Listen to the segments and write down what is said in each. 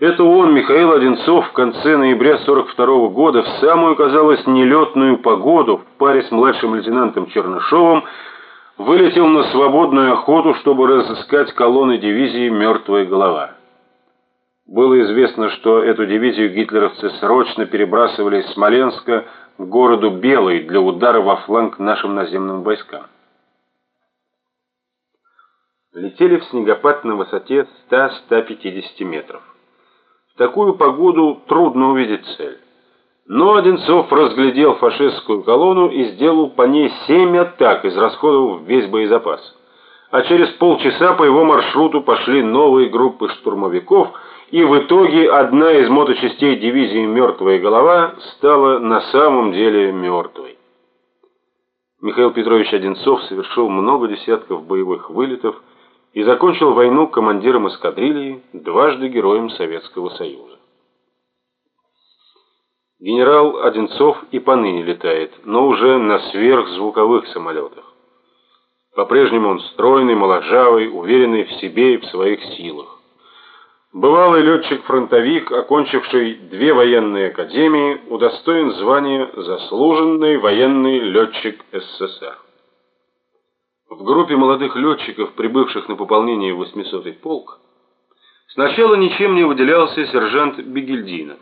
Это он, Михаил Одинцов, в конце ноября 42 -го года, в самую, казалось, нелетную погоду, в паре с младшим лейтенантом Чернышовым, вылетел на свободную охоту, чтобы разыскать колонны дивизии «Мертвая голова». Было известно, что эту дивизию гитлеровцы срочно перебрасывали из Смоленска к городу Белый для удара во фланг нашим наземным войскам. Летели в снегопад на высоте 100-150 метров. Такую погоду трудно увидеть цель. Но Одинцов разглядел фашистскую колонну и сделал по ней семь атак, израсходовав весь боезапас. А через полчаса по его маршруту пошли новые группы штурмовиков, и в итоге одна из моточастей дивизии «Мертвая голова» стала на самом деле мертвой. Михаил Петрович Одинцов совершил много десятков боевых вылетов, и закончил войну командиром эскадрильи, дважды героем Советского Союза. Генерал Одинцов и поныне летает, но уже на сверхзвуковых самолетах. По-прежнему он стройный, моложавый, уверенный в себе и в своих силах. Бывалый летчик-фронтовик, окончивший две военные академии, удостоен звания «Заслуженный военный летчик СССР». В группе молодых летчиков, прибывших на пополнение в 800-й полк, сначала ничем не выделялся сержант Бегельдинов.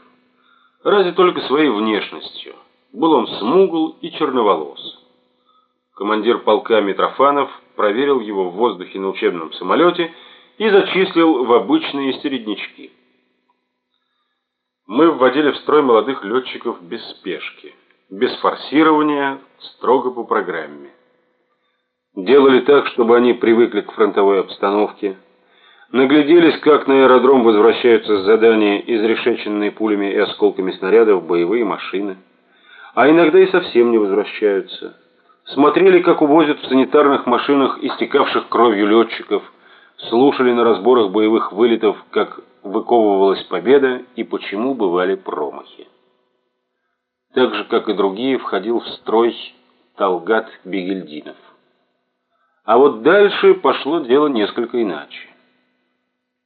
Разве только своей внешностью. Был он смугл и черноволос. Командир полка Митрофанов проверил его в воздухе на учебном самолете и зачислил в обычные середнячки. Мы вводили в строй молодых летчиков без спешки, без форсирования, строго по программе. Делали так, чтобы они привыкли к фронтовой обстановке, нагляделись, как на аэродром возвращаются с задания изрешеченные пулями и осколками снарядов боевые машины, а иногда и совсем не возвращаются. Смотрели, как увозят в санитарных машинах истекавших кровью летчиков, слушали на разборах боевых вылетов, как выковывалась победа и почему бывали промахи. Так же, как и другие, входил в строй Талгат Бегельдинов. А вот дальше пошло дело несколько иначе.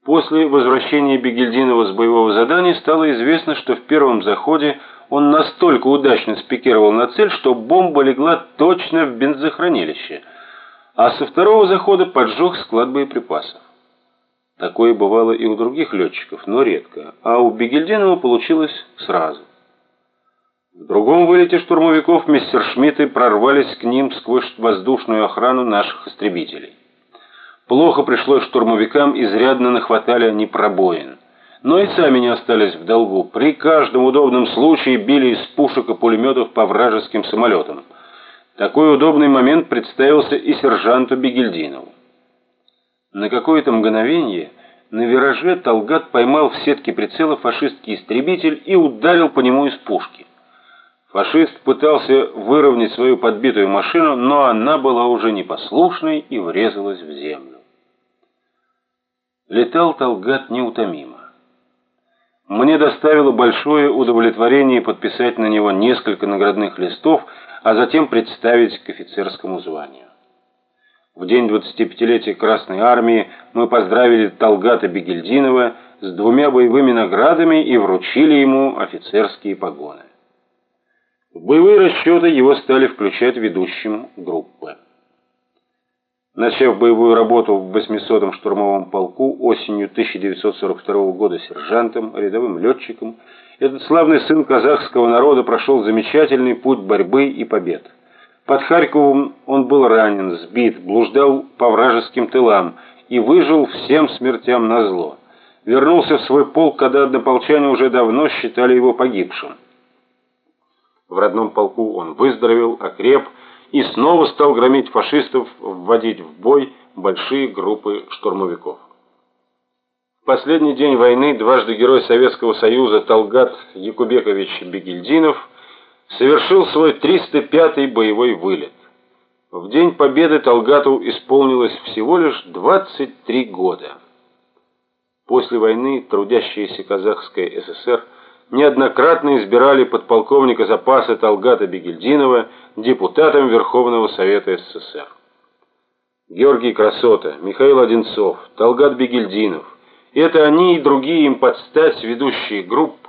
После возвращения Бегельдинова с боевого задания стало известно, что в первом заходе он настолько удачно спикировал на цель, что бомба легла точно в бензохранилище, а со второго захода поджег склад боеприпасов. Такое бывало и у других летчиков, но редко, а у Бегельдинова получилось сразу. В другом вылете штурмовиков мистер Шмидты прорвались к ним сквозь воздушную охрану наших истребителей. Плохо пришлось штурмовикам, изрядно нахватали они пробоин. Но и сами не остались в долгу. При каждом удобном случае били из пушек и пулеметов по вражеским самолетам. Такой удобный момент представился и сержанту Бегельдинову. На какое-то мгновение на вираже Талгат поймал в сетке прицела фашистский истребитель и ударил по нему из пушки. Фашист пытался выровнять свою подбитую машину, но она была уже непослушной и врезалась в землю. Летал Талгат неутомимо. Мне доставило большое удовлетворение подписать на него несколько наградных листов, а затем представить к офицерскому званию. В день 25-летия Красной Армии мы поздравили Талгата Бегельдинова с двумя боевыми наградами и вручили ему офицерские погоны. В боевые расчеты его стали включать ведущим группы. Начав боевую работу в 800-м штурмовом полку осенью 1942 года сержантом, рядовым летчиком, этот славный сын казахского народа прошел замечательный путь борьбы и побед. Под Харьковом он был ранен, сбит, блуждал по вражеским тылам и выжил всем смертям назло. Вернулся в свой полк, когда однополчане уже давно считали его погибшим. В родном полку он выздоровел, окреп и снова стал громить фашистов, вводить в бой большие группы штурмовиков. В последний день войны дважды герой Советского Союза Талгат Якубекович Бегильдинов совершил свой 305-й боевой вылет. В день победы Талгату исполнилось всего лишь 23 года. После войны трудящаяся казахская ССР – неоднократно избирали подполковника запаса Талгата Бегельдинова депутатом Верховного Совета СССР. Георгий Красота, Михаил Одинцов, Талгат Бегельдинов Это они и другие им подстать ведущие групп